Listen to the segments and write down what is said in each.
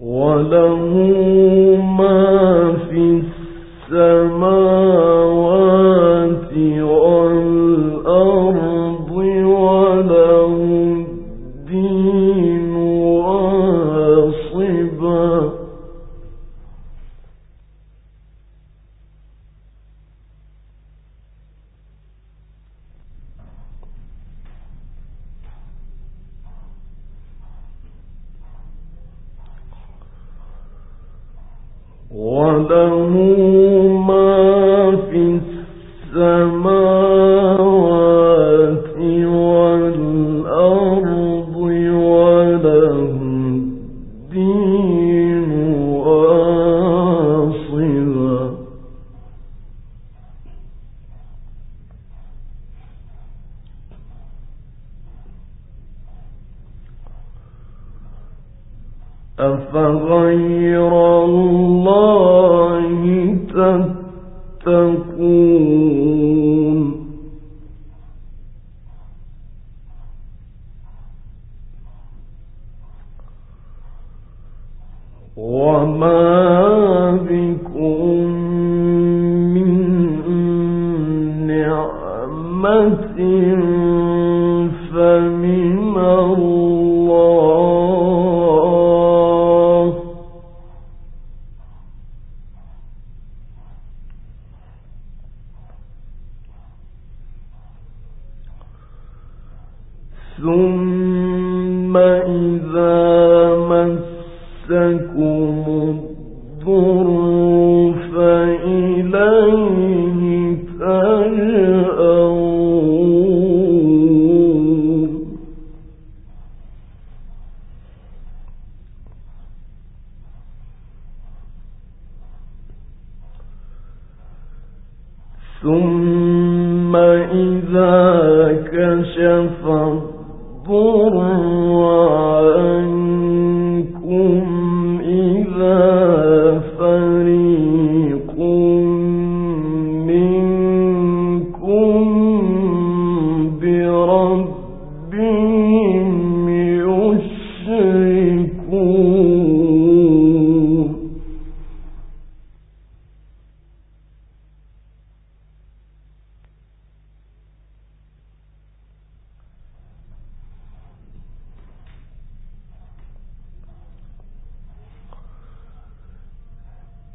وله ما في السماوات مكة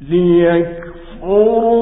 ليكفروا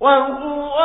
ولو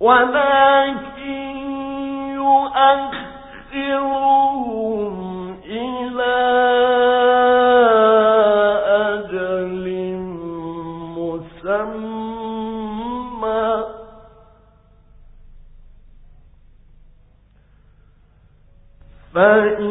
ولكن يؤخرهم إلى أجل مسمى. فإذا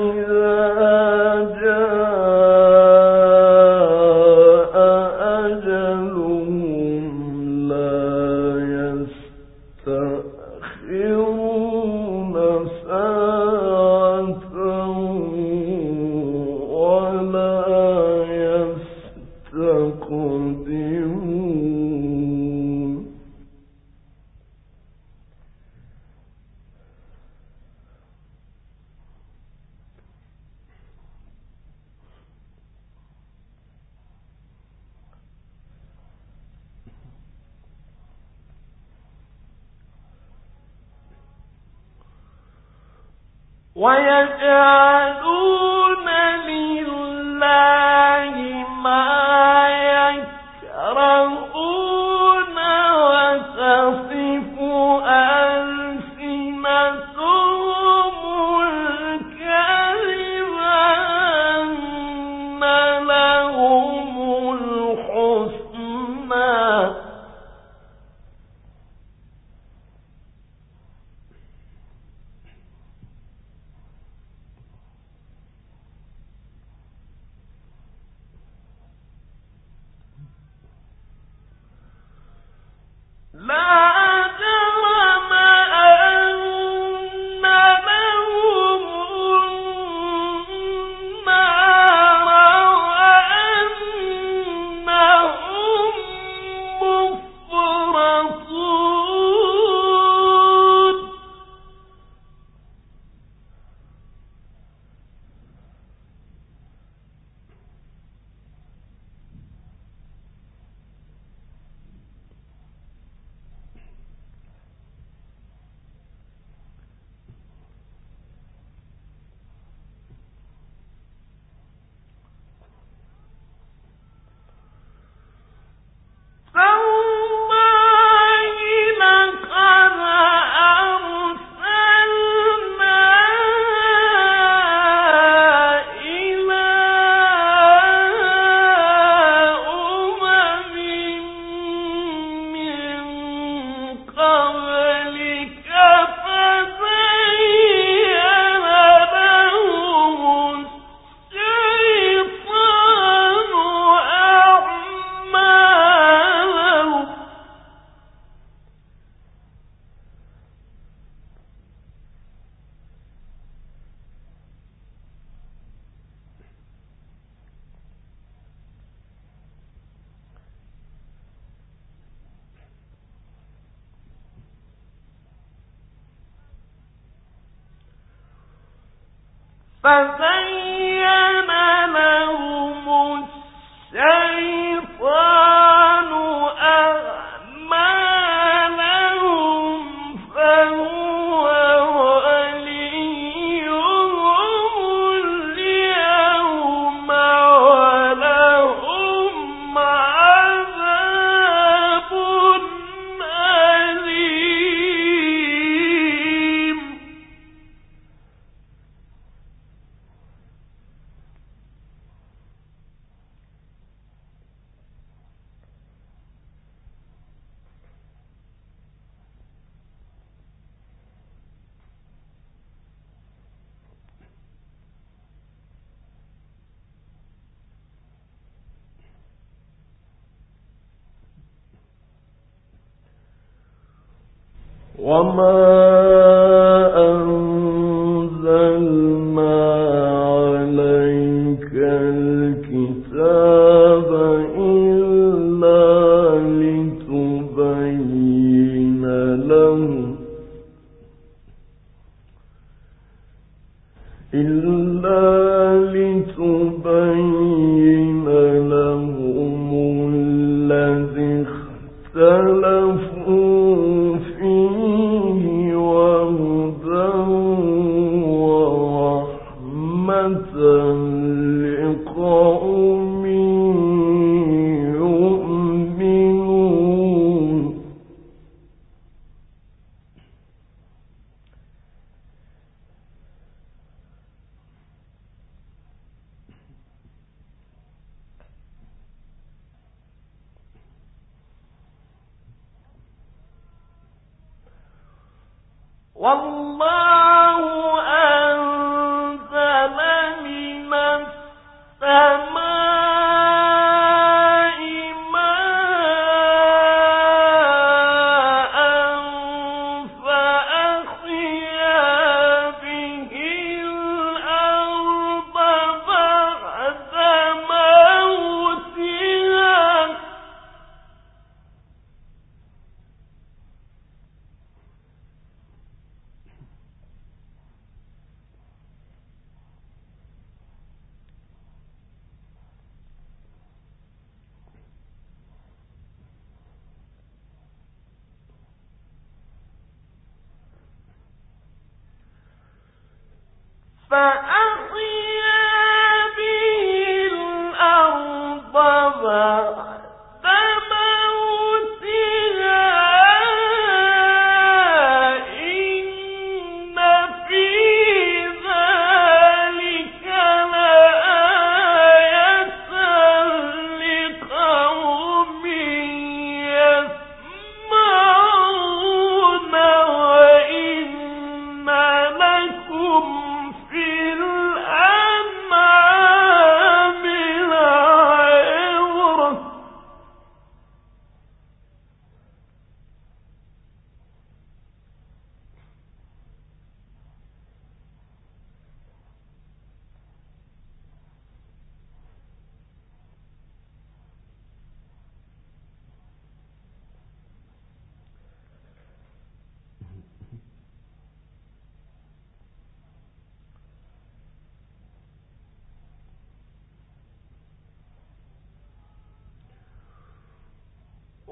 我们。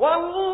والله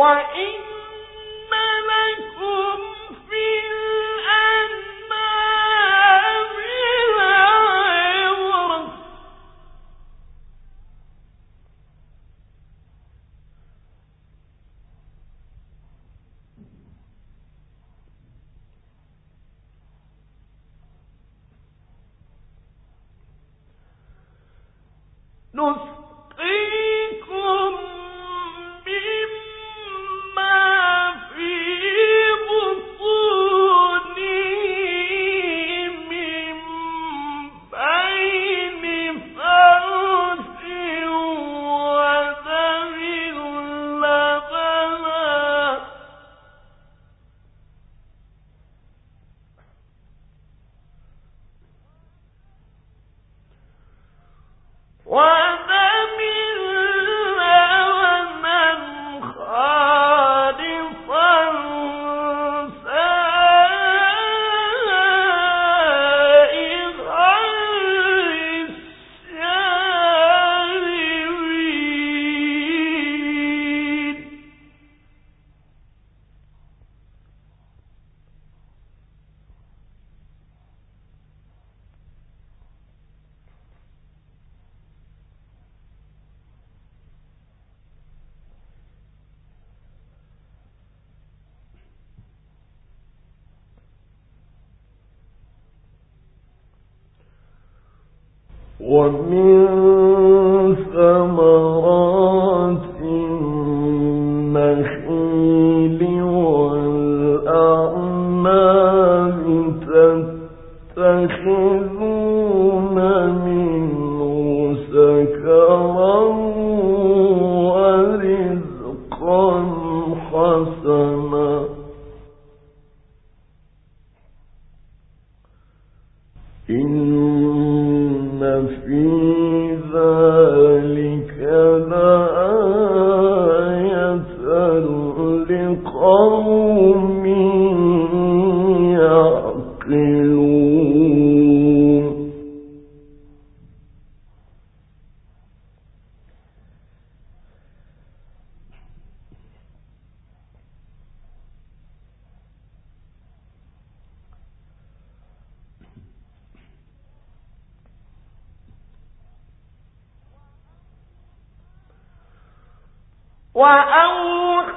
وإن لكم في ومن ثم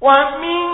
والله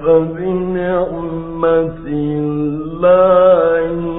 أفبنعمة الله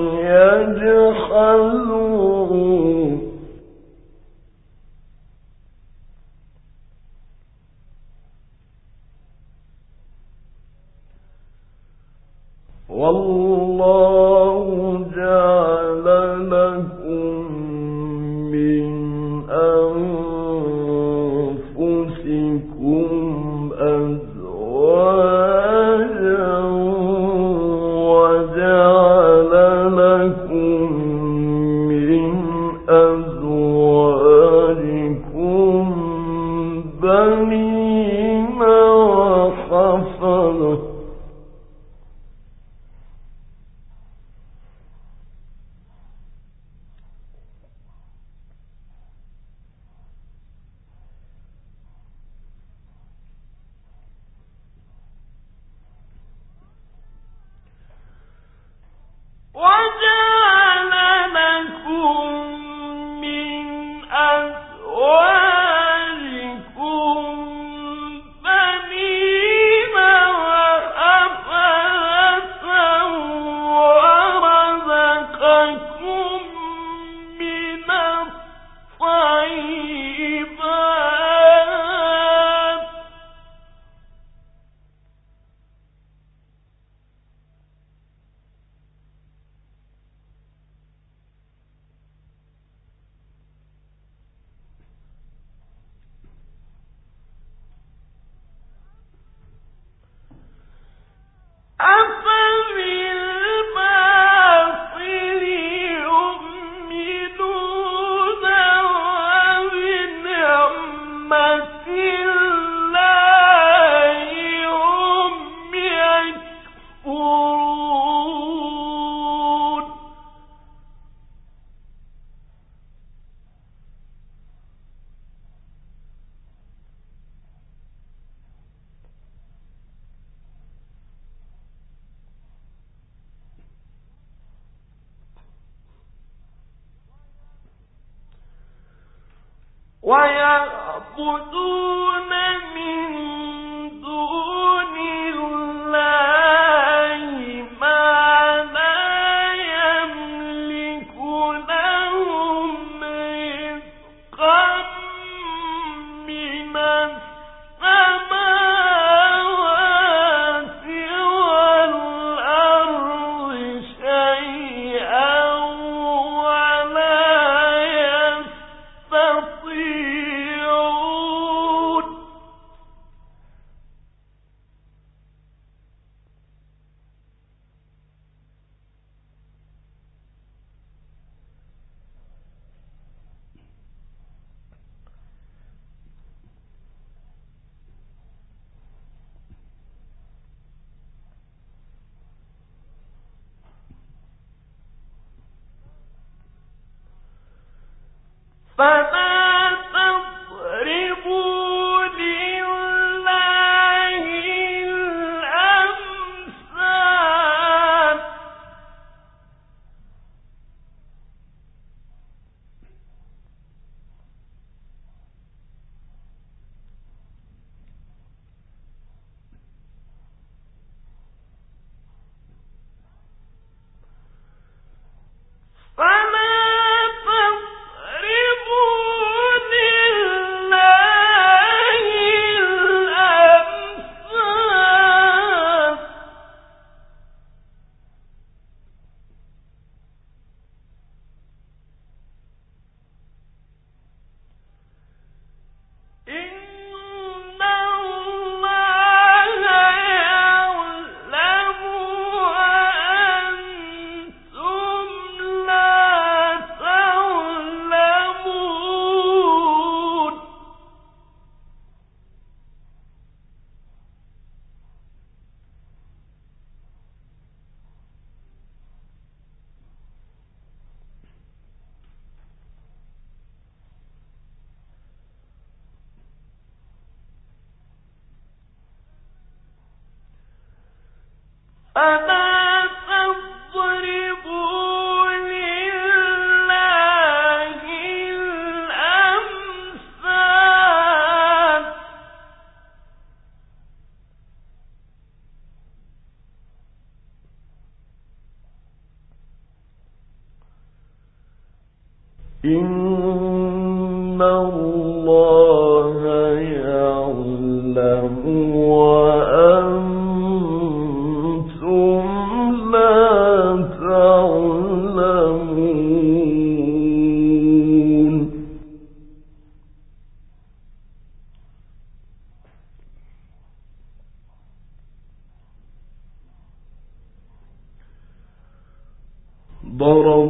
هل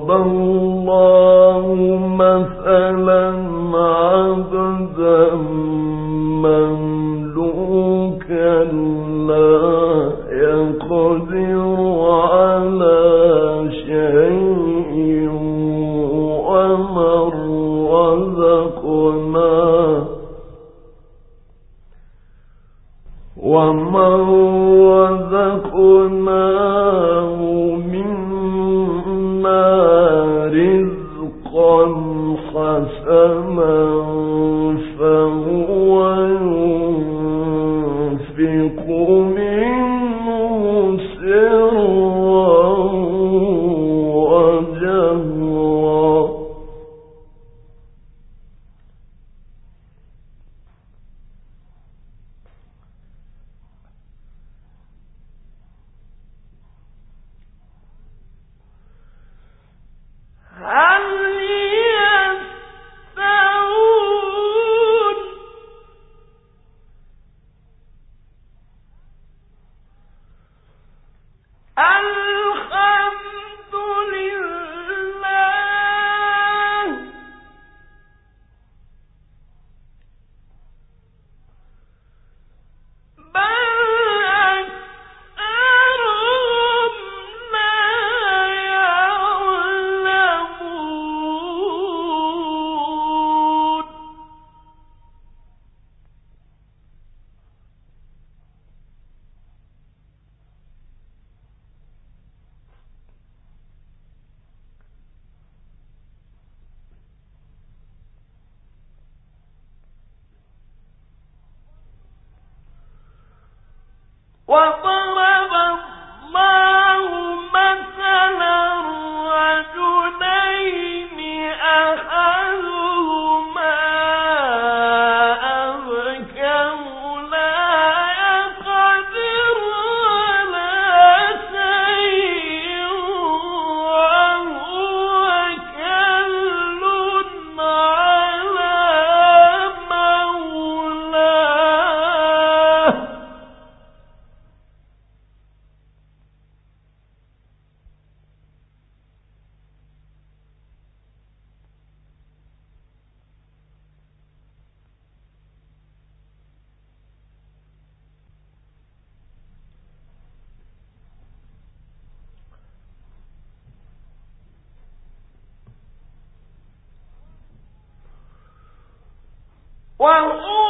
يستوون وهو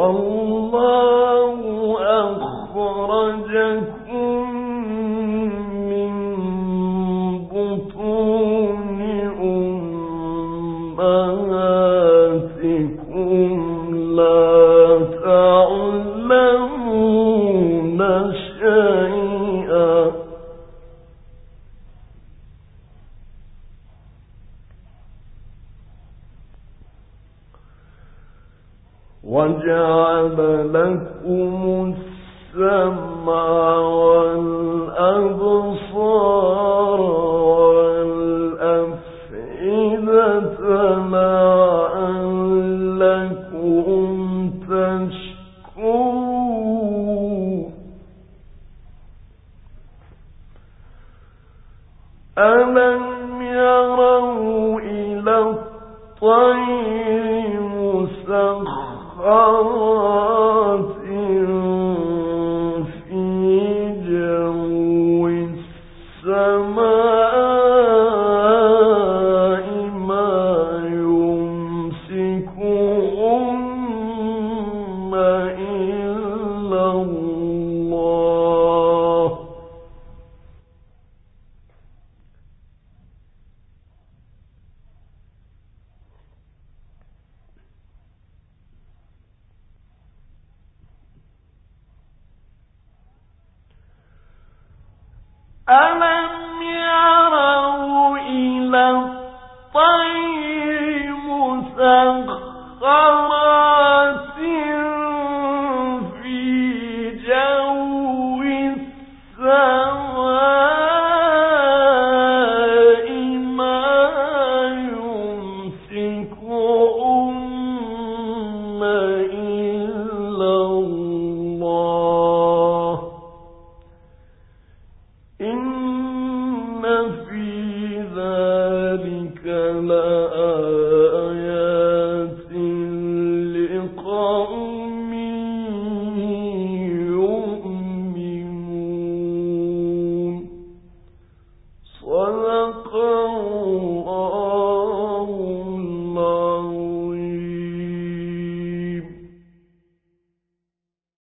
وجعل